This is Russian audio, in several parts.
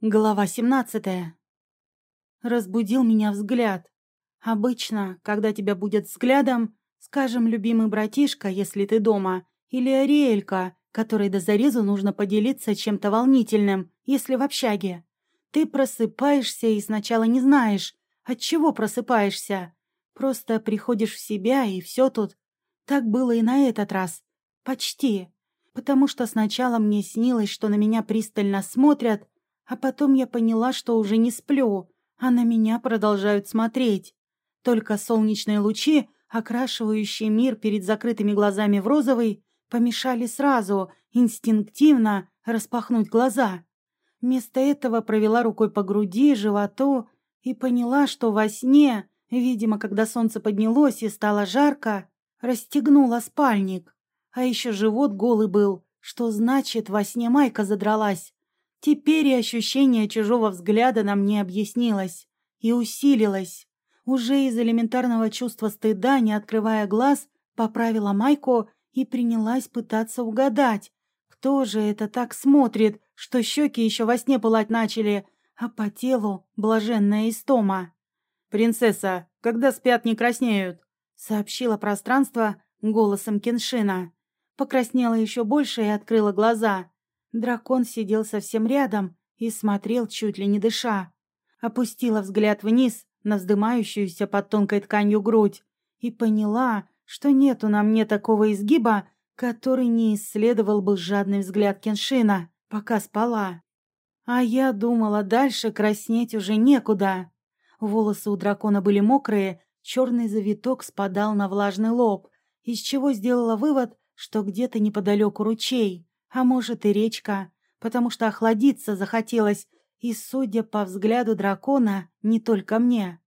Глава 17. Разбудил меня взгляд. Обычно, когда тебя будет взглядом, скажем, любимый братишка, если ты дома, или Ариэлька, которой до зарезу нужно поделиться чем-то волнительным, если в общаге. Ты просыпаешься и сначала не знаешь, от чего просыпаешься. Просто приходишь в себя, и все тут. Так было и на этот раз. Почти. Потому что сначала мне снилось, что на меня пристально смотрят, а потом я поняла, что уже не сплю, а на меня продолжают смотреть. Только солнечные лучи, окрашивающие мир перед закрытыми глазами в розовый, помешали сразу, инстинктивно распахнуть глаза. Вместо этого провела рукой по груди, животу и поняла, что во сне, видимо, когда солнце поднялось и стало жарко, расстегнула спальник. А еще живот голый был, что значит, во сне майка задралась. Теперь и ощущение чужого взгляда на мне объяснилось и усилилось. Уже из элементарного чувства стыда, не открывая глаз, поправила майку и принялась пытаться угадать, кто же это так смотрит, что щеки еще во сне пылать начали, а по телу блаженная истома. «Принцесса, когда спят, не краснеют», — сообщило пространство голосом Кеншина. Покраснела еще больше и открыла глаза. Дракон сидел совсем рядом и смотрел, чуть ли не дыша. Опустила взгляд вниз на вздымающуюся под тонкой тканью грудь и поняла, что нету на мне такого изгиба, который не исследовал бы жадный взгляд Кеншина, пока спала. А я думала, дальше краснеть уже некуда. Волосы у дракона были мокрые, черный завиток спадал на влажный лоб, из чего сделала вывод, что где-то неподалеку ручей а может и речка, потому что охладиться захотелось, и, судя по взгляду дракона, не только мне.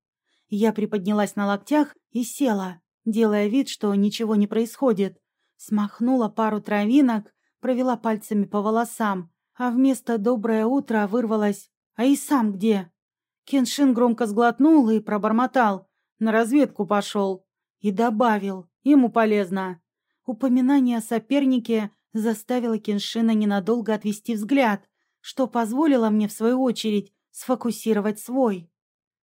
Я приподнялась на локтях и села, делая вид, что ничего не происходит. Смахнула пару травинок, провела пальцами по волосам, а вместо «доброе утро» вырвалось «А и сам где?» Кеншин громко сглотнул и пробормотал «На разведку пошел» и добавил «Ему полезно». Упоминание о сопернике заставила Кеншина ненадолго отвести взгляд, что позволило мне, в свою очередь, сфокусировать свой.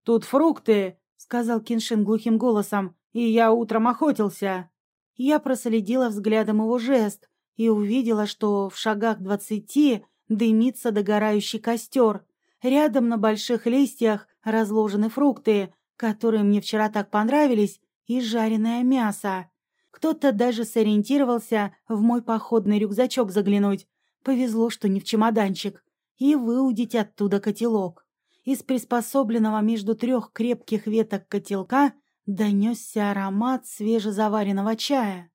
«Тут фрукты», — сказал Кеншин глухим голосом, — «и я утром охотился». Я проследила взглядом его жест и увидела, что в шагах двадцати дымится догорающий костер. Рядом на больших листьях разложены фрукты, которые мне вчера так понравились, и жареное мясо. Кто-то даже сориентировался в мой походный рюкзачок заглянуть. Повезло, что не в чемоданчик. И выудить оттуда котелок. Из приспособленного между трех крепких веток котелка донесся аромат свежезаваренного чая.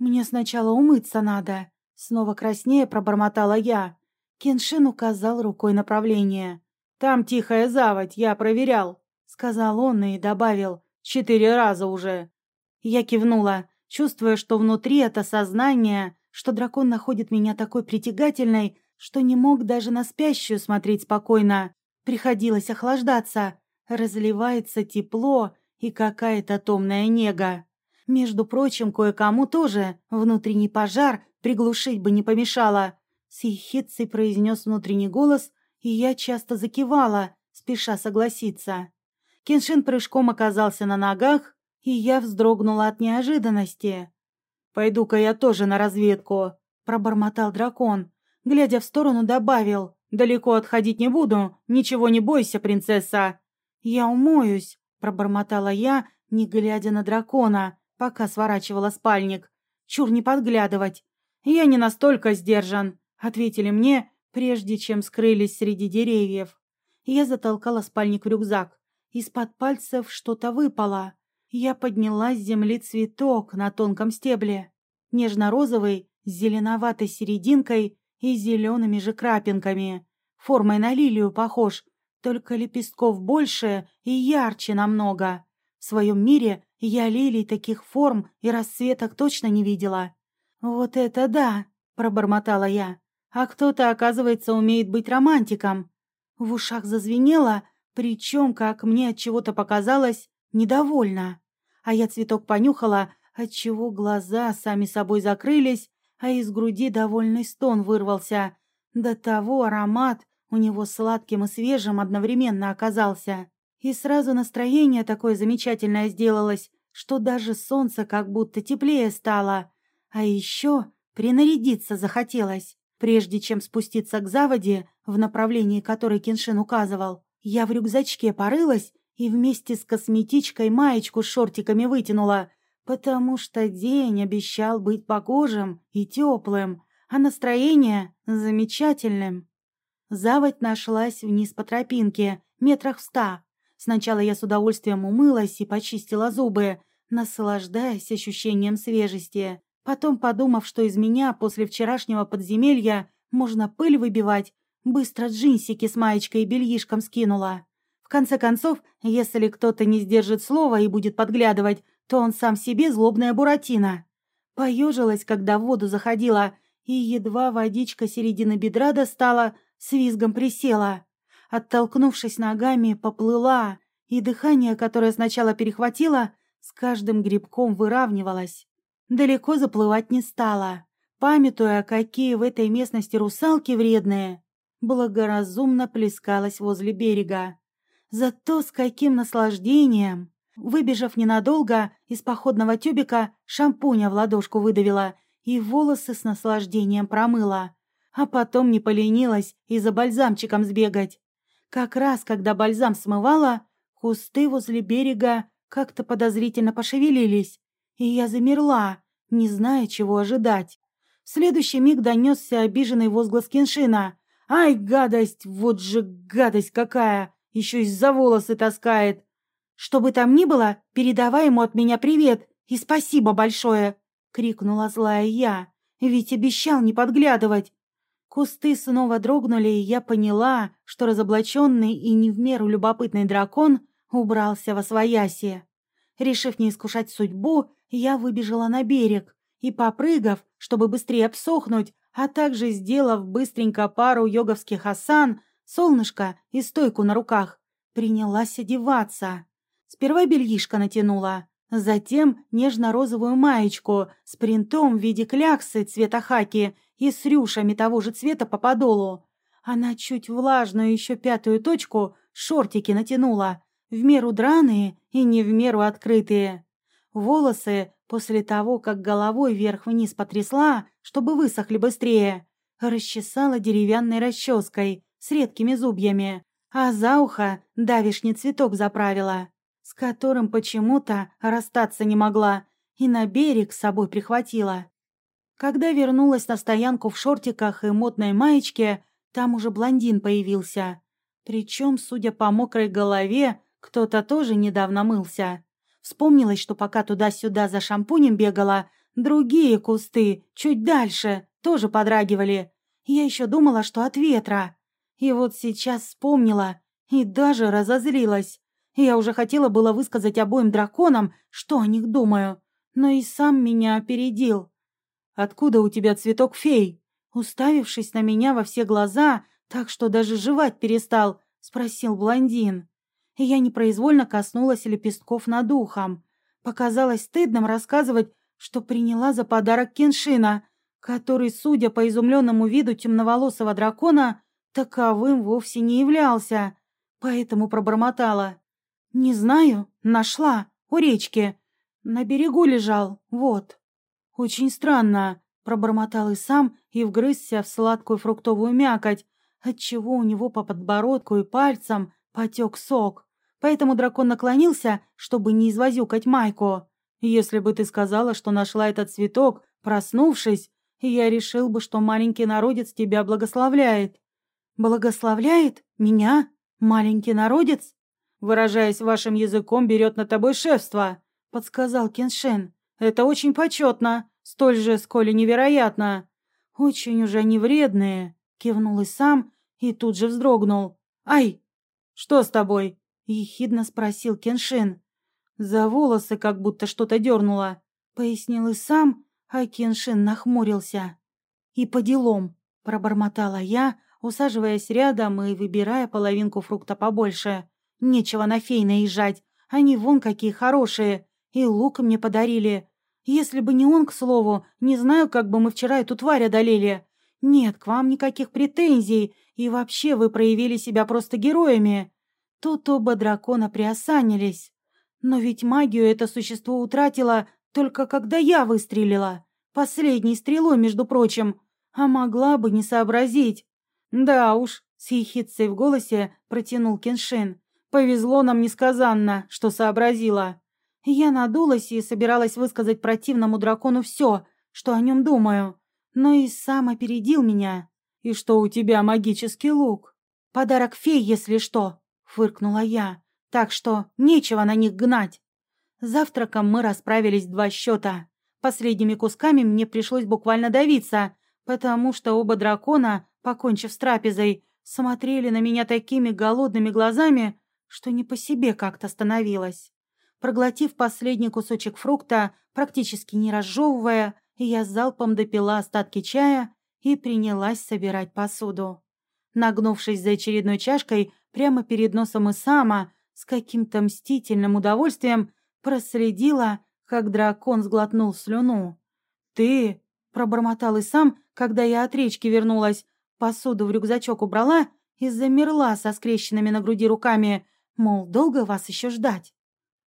«Мне сначала умыться надо», — снова краснее пробормотала я. Кеншин указал рукой направление. «Там тихая заводь, я проверял», — сказал он и добавил. «Четыре раза уже». Я кивнула чувствуя, что внутри это сознание, что дракон находит меня такой притягательной, что не мог даже на спящую смотреть спокойно. Приходилось охлаждаться. Разливается тепло и какая-то томная нега. Между прочим, кое-кому тоже внутренний пожар приглушить бы не помешало. С ехидцей произнес внутренний голос, и я часто закивала, спеша согласиться. Кеншин прыжком оказался на ногах, и я вздрогнула от неожиданности. «Пойду-ка я тоже на разведку», — пробормотал дракон. Глядя в сторону, добавил. «Далеко отходить не буду, ничего не бойся, принцесса». «Я умоюсь», — пробормотала я, не глядя на дракона, пока сворачивала спальник. «Чур не подглядывать». «Я не настолько сдержан», — ответили мне, прежде чем скрылись среди деревьев. Я затолкала спальник в рюкзак. Из-под пальцев что-то выпало. Я подняла с земли цветок на тонком стебле, нежно-розовый, с зеленоватой серединкой и зелеными же крапинками. Формой на лилию похож, только лепестков больше и ярче намного. В своем мире я лилий таких форм и расцветок точно не видела. «Вот это да!» — пробормотала я. «А кто-то, оказывается, умеет быть романтиком». В ушах зазвенело, причем, как мне от чего-то показалось, недовольна. А я цветок понюхала, отчего глаза сами собой закрылись, а из груди довольный стон вырвался. До того аромат у него сладким и свежим одновременно оказался. И сразу настроение такое замечательное сделалось, что даже солнце как будто теплее стало. А еще принарядиться захотелось. Прежде чем спуститься к заводе, в направлении которой Кеншин указывал, я в рюкзачке порылась и вместе с косметичкой маечку с шортиками вытянула, потому что день обещал быть погожим и теплым, а настроение замечательным. Заводь нашлась вниз по тропинке, метрах в ста. Сначала я с удовольствием умылась и почистила зубы, наслаждаясь ощущением свежести. Потом, подумав, что из меня после вчерашнего подземелья можно пыль выбивать, быстро джинсики с маечкой и бельишком скинула. В конце концов, если кто-то не сдержит слова и будет подглядывать, то он сам себе злобная буратино. Поежилась, когда в воду заходила, и едва водичка середины бедра достала, с визгом присела. Оттолкнувшись ногами, поплыла, и дыхание, которое сначала перехватило, с каждым грибком выравнивалось. Далеко заплывать не стала, памятуя, какие в этой местности русалки вредные, благоразумно плескалась возле берега. Зато с каким наслаждением! Выбежав ненадолго, из походного тюбика шампуня в ладошку выдавила и волосы с наслаждением промыла. А потом не поленилась и за бальзамчиком сбегать. Как раз, когда бальзам смывала, кусты возле берега как-то подозрительно пошевелились, и я замерла, не зная, чего ожидать. В следующий миг донесся обиженный возглас Кеншина. «Ай, гадость! Вот же гадость какая! Еще и за волосы таскает!» «Что бы там ни было, передавай ему от меня привет и спасибо большое!» — крикнула злая я. «Ведь обещал не подглядывать!» Кусты снова дрогнули, и я поняла, что разоблаченный и не в меру любопытный дракон убрался во свояси. Решив не искушать судьбу, я выбежала на берег и, попрыгав, чтобы быстрее обсохнуть, а также сделав быстренько пару йоговских асан, солнышко и стойку на руках, принялась одеваться. Сперва бельишко натянула, затем нежно-розовую маечку с принтом в виде кляксы цвета хаки и с рюшами того же цвета по подолу. Она чуть влажную еще пятую точку шортики натянула, в меру драные и не в меру открытые. Волосы, после того, как головой вверх-вниз потрясла, чтобы высохли быстрее, расчесала деревянной расческой с редкими зубьями, а за ухо давишний цветок заправила, с которым почему-то расстаться не могла, и на берег с собой прихватила. Когда вернулась на стоянку в шортиках и модной маечке, там уже блондин появился. Причем, судя по мокрой голове, кто-то тоже недавно мылся. Вспомнилось, что пока туда-сюда за шампунем бегала, другие кусты, чуть дальше, тоже подрагивали. Я еще думала, что от ветра. И вот сейчас вспомнила и даже разозлилась. Я уже хотела было высказать обоим драконам, что о них думаю, но и сам меня опередил. «Откуда у тебя цветок фей?» Уставившись на меня во все глаза, так что даже жевать перестал, спросил блондин. И я непроизвольно коснулась лепестков над ухом. Показалось стыдным рассказывать, что приняла за подарок Кеншина, который, судя по изумленному виду темноволосого дракона, таковым вовсе не являлся. Поэтому пробормотала. «Не знаю, нашла, у речки. На берегу лежал, вот». «Очень странно», — пробормотал и сам и вгрызся в сладкую фруктовую мякоть, отчего у него по подбородку и пальцам потек сок. Поэтому дракон наклонился, чтобы не извозюкать майку. «Если бы ты сказала, что нашла этот цветок, проснувшись, я решил бы, что маленький народец тебя благословляет». «Благословляет? Меня? Маленький народец?» «Выражаясь вашим языком, берет на тобой шефство», — подсказал Кеншен. Это очень почетно, столь же, сколь и невероятно. Очень уже они вредные, кивнул и сам, и тут же вздрогнул. Ай! Что с тобой? ехидно спросил Кеншин. За волосы как будто что-то дернуло, пояснил и сам, а Кеншин нахмурился. И по делам, пробормотала я, усаживаясь рядом и выбирая половинку фрукта побольше. Нечего на фей наезжать, они вон какие хорошие. И лук мне подарили. Если бы не он, к слову, не знаю, как бы мы вчера эту тварь одолели. Нет, к вам никаких претензий, и вообще вы проявили себя просто героями. Тут оба дракона приосанились. Но ведь магию это существо утратило только когда я выстрелила. Последней стрелой, между прочим. А могла бы не сообразить. Да уж, с ехидцей в голосе протянул Кеншин. Повезло нам несказанно, что сообразила. Я надулась и собиралась высказать противному дракону все, что о нем думаю. Но и сам опередил меня. И что у тебя магический лук? Подарок фей, если что, фыркнула я. Так что нечего на них гнать. Завтраком мы расправились два счета. Последними кусками мне пришлось буквально давиться, потому что оба дракона, покончив с трапезой, смотрели на меня такими голодными глазами, что не по себе как-то становилось. Проглотив последний кусочек фрукта, практически не разжевывая, я залпом допила остатки чая и принялась собирать посуду. Нагнувшись за очередной чашкой, прямо перед носом Исама, с каким-то мстительным удовольствием проследила, как дракон сглотнул слюну. «Ты...» — пробормотал Исам, когда я от речки вернулась, посуду в рюкзачок убрала и замерла со скрещенными на груди руками, мол, долго вас еще ждать?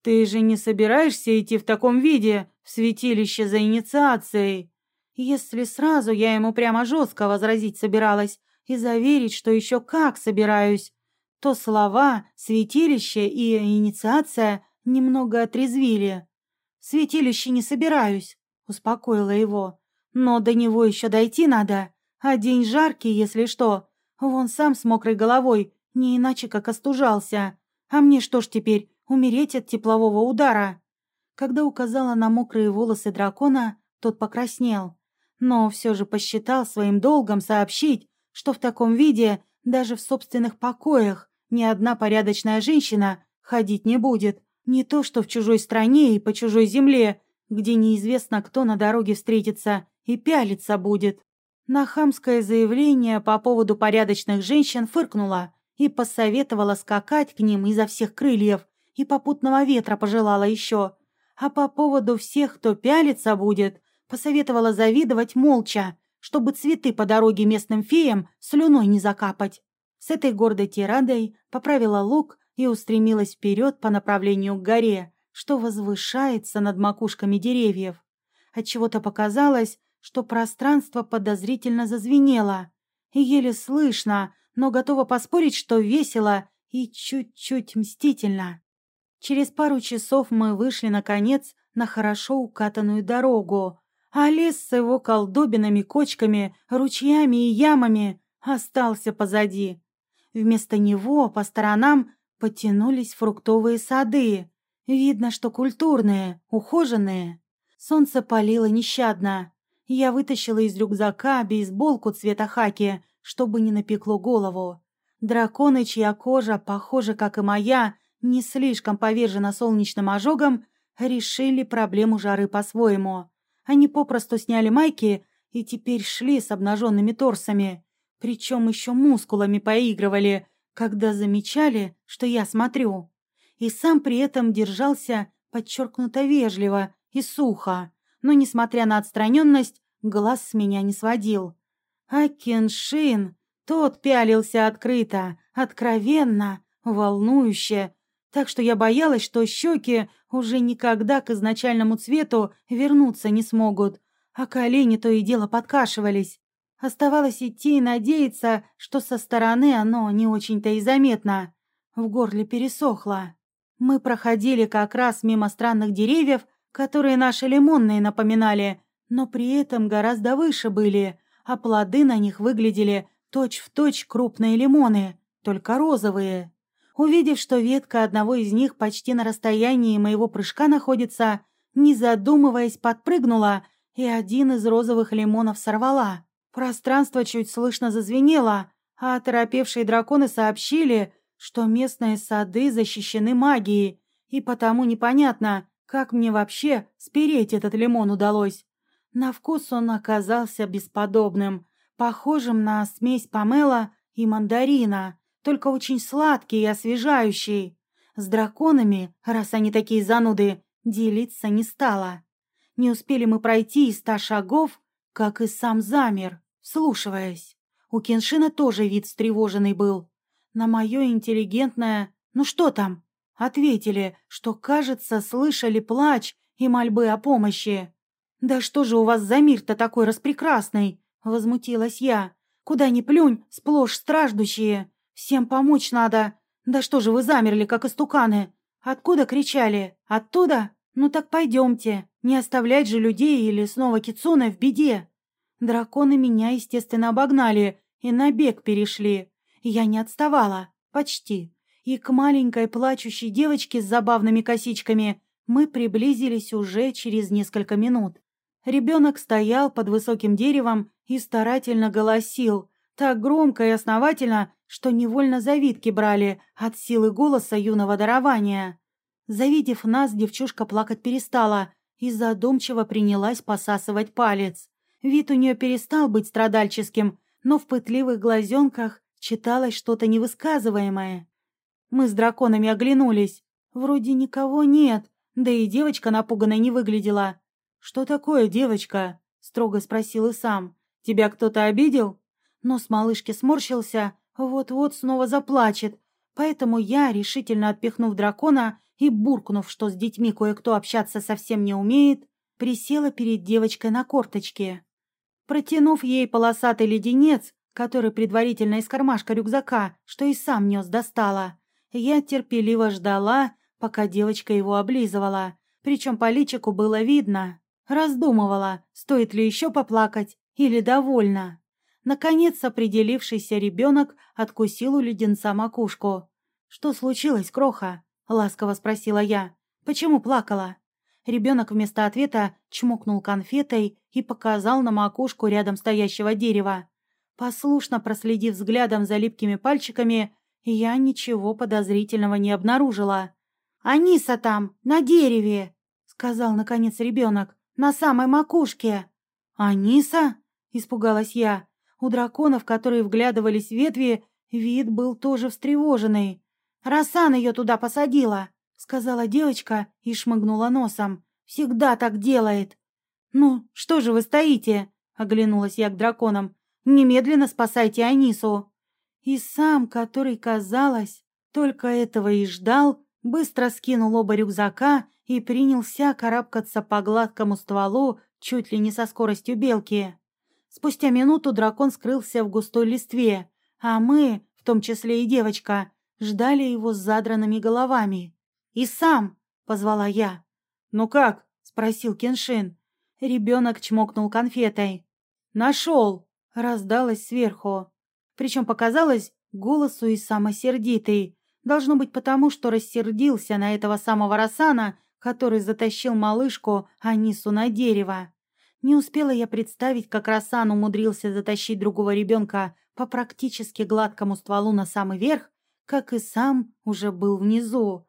«Ты же не собираешься идти в таком виде в святилище за инициацией?» Если сразу я ему прямо жестко возразить собиралась и заверить, что еще как собираюсь, то слова «святилище» и «инициация» немного отрезвили. «В святилище не собираюсь», — успокоила его. «Но до него еще дойти надо, а день жаркий, если что. Вон сам с мокрой головой, не иначе как остужался. А мне что ж теперь, умереть от теплового удара. Когда указала на мокрые волосы дракона, тот покраснел. Но все же посчитал своим долгом сообщить, что в таком виде даже в собственных покоях ни одна порядочная женщина ходить не будет. Не то что в чужой стране и по чужой земле, где неизвестно, кто на дороге встретится и пялиться будет. На хамское заявление по поводу порядочных женщин фыркнула и посоветовала скакать к ним изо всех крыльев, и попутного ветра пожелала еще. А по поводу всех, кто пялиться будет, посоветовала завидовать молча, чтобы цветы по дороге местным феям слюной не закапать. С этой гордой тирадой поправила лук и устремилась вперед по направлению к горе, что возвышается над макушками деревьев. Отчего-то показалось, что пространство подозрительно зазвенело. Еле слышно, но готова поспорить, что весело и чуть-чуть мстительно. Через пару часов мы вышли, наконец, на хорошо укатанную дорогу, а лес с его колдобинами, кочками, ручьями и ямами остался позади. Вместо него по сторонам потянулись фруктовые сады. Видно, что культурные, ухоженные. Солнце палило нещадно. Я вытащила из рюкзака бейсболку цвета хаки, чтобы не напекло голову. Драконы, чья кожа, похожа, как и моя, не слишком повержена солнечным ожогом, решили проблему жары по-своему. Они попросту сняли майки и теперь шли с обнаженными торсами, причем еще мускулами поигрывали, когда замечали, что я смотрю. И сам при этом держался подчеркнуто вежливо и сухо, но, несмотря на отстраненность, глаз с меня не сводил. А Кеншин, тот пялился открыто, откровенно, волнующе, так что я боялась, что щеки уже никогда к изначальному цвету вернуться не смогут, а колени то и дело подкашивались. Оставалось идти и надеяться, что со стороны оно не очень-то и заметно. В горле пересохло. Мы проходили как раз мимо странных деревьев, которые наши лимонные напоминали, но при этом гораздо выше были, а плоды на них выглядели точь-в-точь точь крупные лимоны, только розовые. Увидев, что ветка одного из них почти на расстоянии моего прыжка находится, не задумываясь, подпрыгнула и один из розовых лимонов сорвала. Пространство чуть слышно зазвенело, а оторопевшие драконы сообщили, что местные сады защищены магией, и потому непонятно, как мне вообще спереть этот лимон удалось. На вкус он оказался бесподобным, похожим на смесь помела и мандарина только очень сладкий и освежающий. С драконами, раз они такие зануды, делиться не стала. Не успели мы пройти и ста шагов, как и сам замер. вслушиваясь. У Кеншина тоже вид встревоженный был. На мое интеллигентное «ну что там?» Ответили, что, кажется, слышали плач и мольбы о помощи. «Да что же у вас за мир-то такой распрекрасный?» — возмутилась я. «Куда ни плюнь, сплошь страждущие. Всем помочь надо. Да что же вы замерли, как истуканы? Откуда кричали? Оттуда? Ну так пойдемте. Не оставлять же людей или снова кицуны в беде». Драконы меня, естественно, обогнали и на бег перешли. Я не отставала. Почти. И к маленькой плачущей девочке с забавными косичками мы приблизились уже через несколько минут. Ребенок стоял под высоким деревом и старательно голосил, так громко и основательно, что невольно завидки брали от силы голоса юного дарования. Завидев нас, девчушка плакать перестала и задумчиво принялась посасывать палец. Вид у нее перестал быть страдальческим, но в пытливых глазенках читалось что-то невысказываемое. Мы с драконами оглянулись. Вроде никого нет, да и девочка напуганной не выглядела. «Что такое, девочка?» — строго спросил и сам. «Тебя кто-то обидел?» Нос малышки сморщился, вот-вот снова заплачет. Поэтому я, решительно отпихнув дракона и буркнув, что с детьми кое-кто общаться совсем не умеет, присела перед девочкой на корточке. Протянув ей полосатый леденец, который предварительно из кармашка рюкзака, что и сам нес, достала, я терпеливо ждала, пока девочка его облизывала. Причем по личику было видно, Раздумывала, стоит ли еще поплакать или довольна. Наконец, определившийся ребенок откусил у леденца макушку. «Что случилось, Кроха?» — ласково спросила я. «Почему плакала?» Ребенок вместо ответа чмокнул конфетой и показал на макушку рядом стоящего дерева. Послушно проследив взглядом за липкими пальчиками, я ничего подозрительного не обнаружила. «Аниса там, на дереве!» — сказал, наконец, ребенок на самой макушке. «Аниса?» — испугалась я. У драконов, которые вглядывались в ветви, вид был тоже встревоженный. «Росан ее туда посадила», — сказала девочка и шмыгнула носом. «Всегда так делает». «Ну, что же вы стоите?» — оглянулась я к драконам. «Немедленно спасайте Анису». И сам, который, казалось, только этого и ждал, быстро скинул оба рюкзака и принялся карабкаться по гладкому стволу чуть ли не со скоростью белки. Спустя минуту дракон скрылся в густой листве, а мы, в том числе и девочка, ждали его с задранными головами. «И сам!» — позвала я. «Ну как?» — спросил Кеншин. Ребенок чмокнул конфетой. «Нашел!» — раздалось сверху. Причем показалось голосу и самосердитый. Должно быть потому, что рассердился на этого самого Рассана, который затащил малышку Анису на дерево. Не успела я представить, как Расан умудрился затащить другого ребенка по практически гладкому стволу на самый верх, как и сам уже был внизу.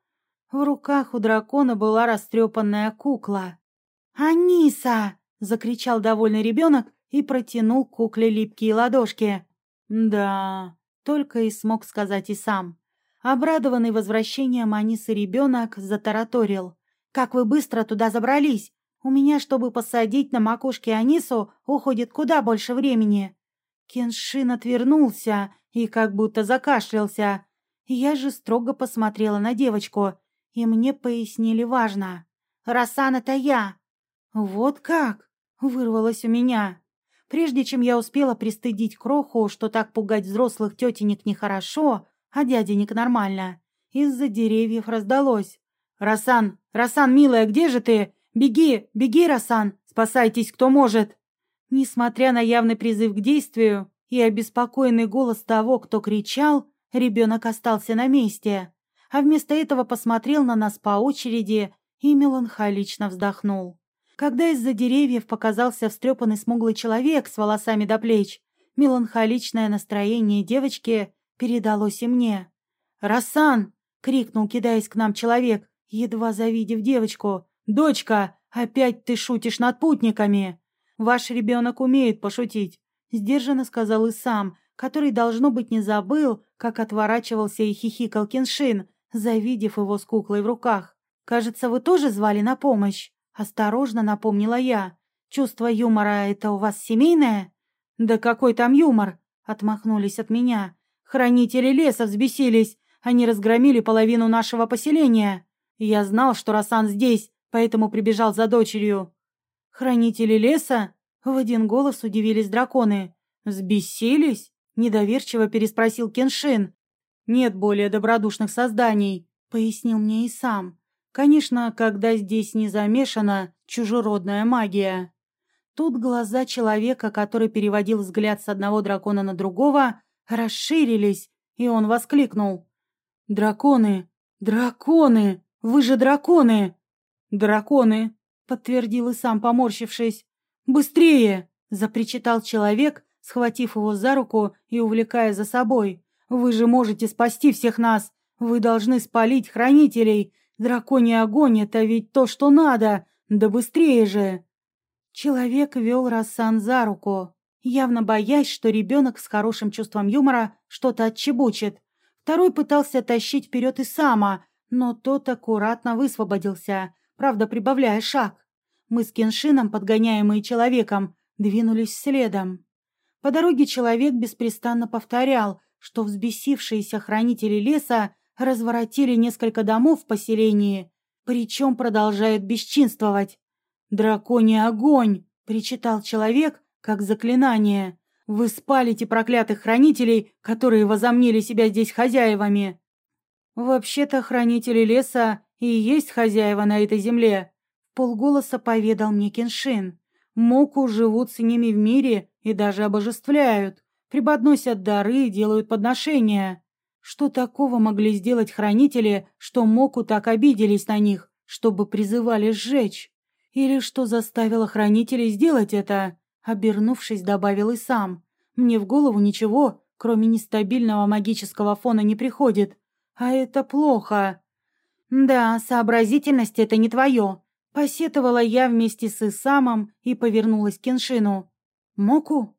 В руках у дракона была растрепанная кукла. «Аниса!» — закричал довольный ребенок и протянул кукле липкие ладошки. «Да...» — только и смог сказать и сам. Обрадованный возвращением Анисы ребенок затараторил. Как вы быстро туда забрались? У меня, чтобы посадить на макушке Анису, уходит куда больше времени». Кеншин отвернулся и как будто закашлялся. Я же строго посмотрела на девочку, и мне пояснили важно. «Расан, это я!» «Вот как?» — вырвалось у меня. Прежде чем я успела пристыдить кроху, что так пугать взрослых тетенек нехорошо, а дяденек нормально, из-за деревьев раздалось. «Расан! Расан, милая, где же ты? Беги! Беги, Расан! Спасайтесь, кто может!» Несмотря на явный призыв к действию и обеспокоенный голос того, кто кричал, ребенок остался на месте, а вместо этого посмотрел на нас по очереди и меланхолично вздохнул. Когда из-за деревьев показался встрепанный смуглый человек с волосами до плеч, меланхоличное настроение девочки передалось и мне. «Расан!» — крикнул, кидаясь к нам человек едва завидев девочку. «Дочка, опять ты шутишь над путниками!» «Ваш ребенок умеет пошутить», — сдержанно сказал и сам, который, должно быть, не забыл, как отворачивался и хихикал Кеншин, завидев его с куклой в руках. «Кажется, вы тоже звали на помощь?» — осторожно напомнила я. «Чувство юмора — это у вас семейное?» «Да какой там юмор!» — отмахнулись от меня. «Хранители леса взбесились. Они разгромили половину нашего поселения. Я знал, что Расан здесь, поэтому прибежал за дочерью». «Хранители леса?» — в один голос удивились драконы. «Взбесились?» — недоверчиво переспросил Кеншин. «Нет более добродушных созданий», — пояснил мне и сам. «Конечно, когда здесь не замешана чужеродная магия». Тут глаза человека, который переводил взгляд с одного дракона на другого, расширились, и он воскликнул. «Драконы! Драконы! Вы же драконы!» «Драконы!» — подтвердил и сам, поморщившись. «Быстрее!» — запричитал человек, схватив его за руку и увлекая за собой. «Вы же можете спасти всех нас! Вы должны спалить хранителей! Драконий огонь — это ведь то, что надо! Да быстрее же!» Человек вел Рассан за руку, явно боясь, что ребенок с хорошим чувством юмора что-то отчебучит. Второй пытался тащить вперед и сама, но тот аккуратно высвободился, правда, прибавляя шаг. Мы с Кеншином, подгоняемые человеком, двинулись следом. По дороге человек беспрестанно повторял, что взбесившиеся хранители леса разворотили несколько домов в поселении, причем продолжают бесчинствовать. «Драконий огонь!» — причитал человек, как заклинание. «Вы спалите проклятых хранителей, которые возомнили себя здесь хозяевами!» «Вообще-то хранители леса и есть хозяева на этой земле», — полголоса поведал мне Кеншин. «Моку живут с ними в мире и даже обожествляют, преподносят дары и делают подношения. Что такого могли сделать хранители, что Моку так обиделись на них, чтобы призывали сжечь?» Или что заставило хранителей сделать это? Обернувшись, добавил и сам. Мне в голову ничего, кроме нестабильного магического фона, не приходит. А это плохо. Да, сообразительность это не твое. Посетовала я вместе с Исамом и повернулась к Кеншину. Моку?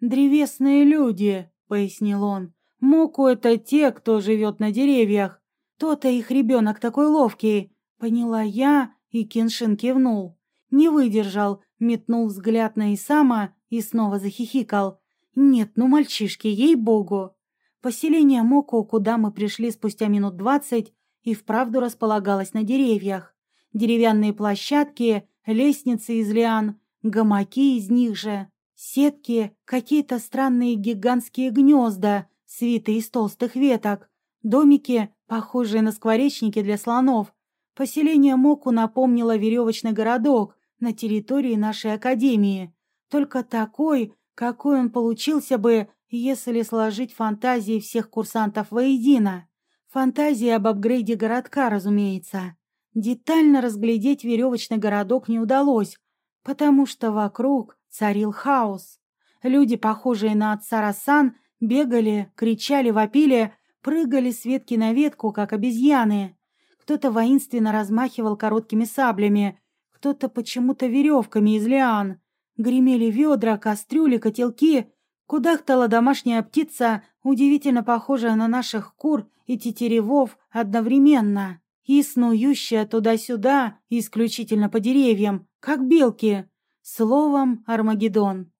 Древесные люди, пояснил он. Моку это те, кто живет на деревьях. То-то их ребенок такой ловкий. Поняла я и Кеншин кивнул. Не выдержал, метнул взгляд на Исама и снова захихикал. «Нет, ну мальчишки, ей-богу!» Поселение Моко, куда мы пришли спустя минут двадцать, и вправду располагалось на деревьях. Деревянные площадки, лестницы из лиан, гамаки из них же, сетки, какие-то странные гигантские гнезда, свиты из толстых веток, домики, похожие на скворечники для слонов, Поселение Моку напомнило веревочный городок на территории нашей академии, только такой, какой он получился бы, если сложить фантазии всех курсантов воедино. Фантазии об апгрейде городка, разумеется. Детально разглядеть веревочный городок не удалось, потому что вокруг царил хаос. Люди, похожие на отца Рассан, бегали, кричали, вопили, прыгали с ветки на ветку, как обезьяны. Кто-то воинственно размахивал короткими саблями, кто-то почему-то веревками из лиан. Гремели ведра, кастрюли, котелки. Кудахтала домашняя птица, удивительно похожая на наших кур и тетеревов одновременно. И снующая туда-сюда, исключительно по деревьям, как белки. Словом, Армагеддон.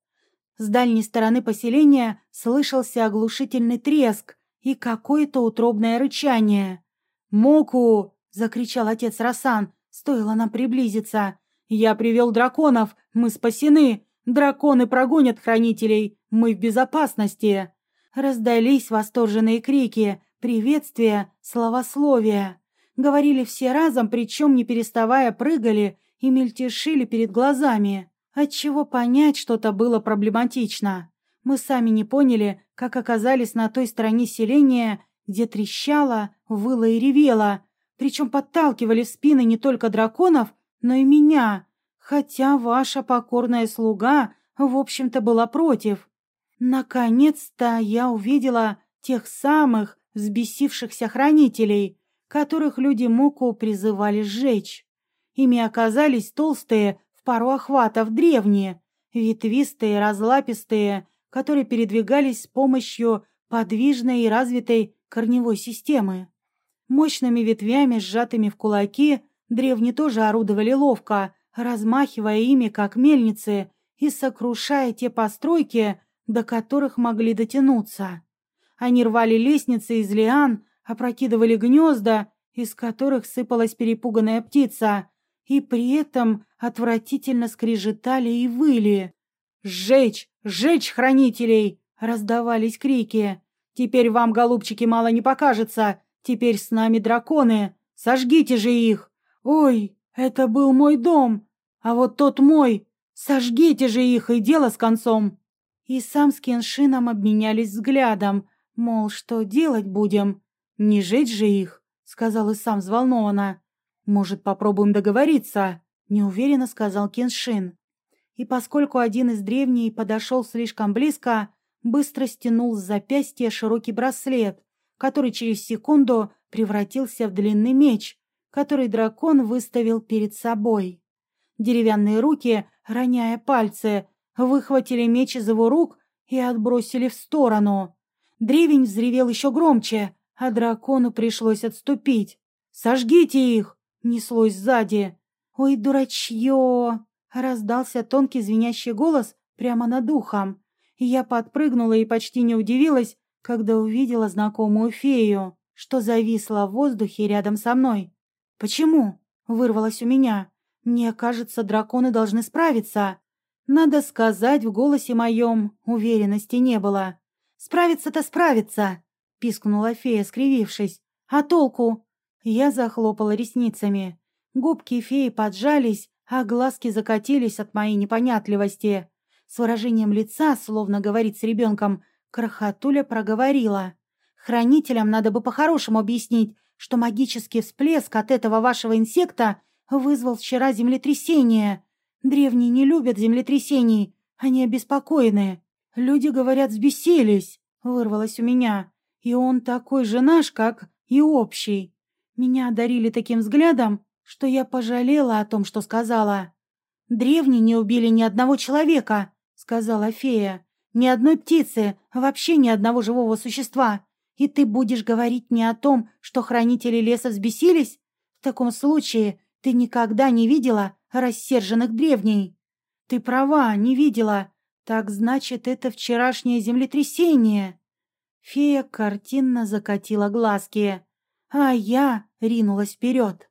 С дальней стороны поселения слышался оглушительный треск и какое-то утробное рычание. «Моку!» закричал отец Расан. Стоило нам приблизиться. Я привел драконов. Мы спасены. Драконы прогонят хранителей. Мы в безопасности. Раздались восторженные крики, приветствия, словословия. Говорили все разом, причем не переставая прыгали и мельтешили перед глазами. Отчего понять что-то было проблематично. Мы сами не поняли, как оказались на той стороне селения, где трещало, выло и ревело, причем подталкивали в спины не только драконов, но и меня, хотя ваша покорная слуга, в общем-то, была против. Наконец-то я увидела тех самых взбесившихся хранителей, которых люди Муку призывали сжечь. Ими оказались толстые, пару охватов древние, ветвистые, разлапистые, которые передвигались с помощью подвижной и развитой корневой системы. Мощными ветвями, сжатыми в кулаки, древние тоже орудовали ловко, размахивая ими, как мельницы, и сокрушая те постройки, до которых могли дотянуться. Они рвали лестницы из лиан, опрокидывали гнезда, из которых сыпалась перепуганная птица, и при этом отвратительно скрежетали и выли. «Сжечь! Сжечь хранителей!» — раздавались крики. «Теперь вам, голубчики, мало не покажется! Теперь с нами драконы! Сожгите же их! Ой, это был мой дом! А вот тот мой! Сожгите же их, и дело с концом!» И сам с Кеншином обменялись взглядом, мол, что делать будем? Не жить же их, сказал и сам взволнованно. Может, попробуем договориться? Неуверенно сказал Кеншин. И поскольку один из древних подошел слишком близко, быстро стянул с запястья широкий браслет, который через секунду превратился в длинный меч, который дракон выставил перед собой. Деревянные руки, роняя пальцы, выхватили меч из его рук и отбросили в сторону. Древень взревел еще громче, а дракону пришлось отступить. «Сожгите их!» — неслось сзади. «Ой, дурачье!» — раздался тонкий звенящий голос прямо над ухом. Я подпрыгнула и почти не удивилась, когда увидела знакомую фею, что зависла в воздухе рядом со мной. «Почему?» — вырвалось у меня. «Мне кажется, драконы должны справиться». Надо сказать, в голосе моем уверенности не было. «Справиться-то справиться!» — пискнула фея, скривившись. «А толку?» Я захлопала ресницами. Губки феи поджались, а глазки закатились от моей непонятливости. С выражением лица, словно говорит с ребенком, крохотуля проговорила. «Хранителям надо бы по-хорошему объяснить, что магический всплеск от этого вашего инсекта вызвал вчера землетрясение. Древние не любят землетрясений, они обеспокоены. Люди, говорят, взбесились, вырвалось у меня. И он такой же наш, как и общий. Меня одарили таким взглядом, что я пожалела о том, что сказала. «Древние не убили ни одного человека», — сказала фея. «Ни одной птицы, вообще ни одного живого существа. И ты будешь говорить мне о том, что хранители леса взбесились? В таком случае ты никогда не видела рассерженных древней. Ты права, не видела. Так значит, это вчерашнее землетрясение. Фея картинно закатила глазки, а я ринулась вперед.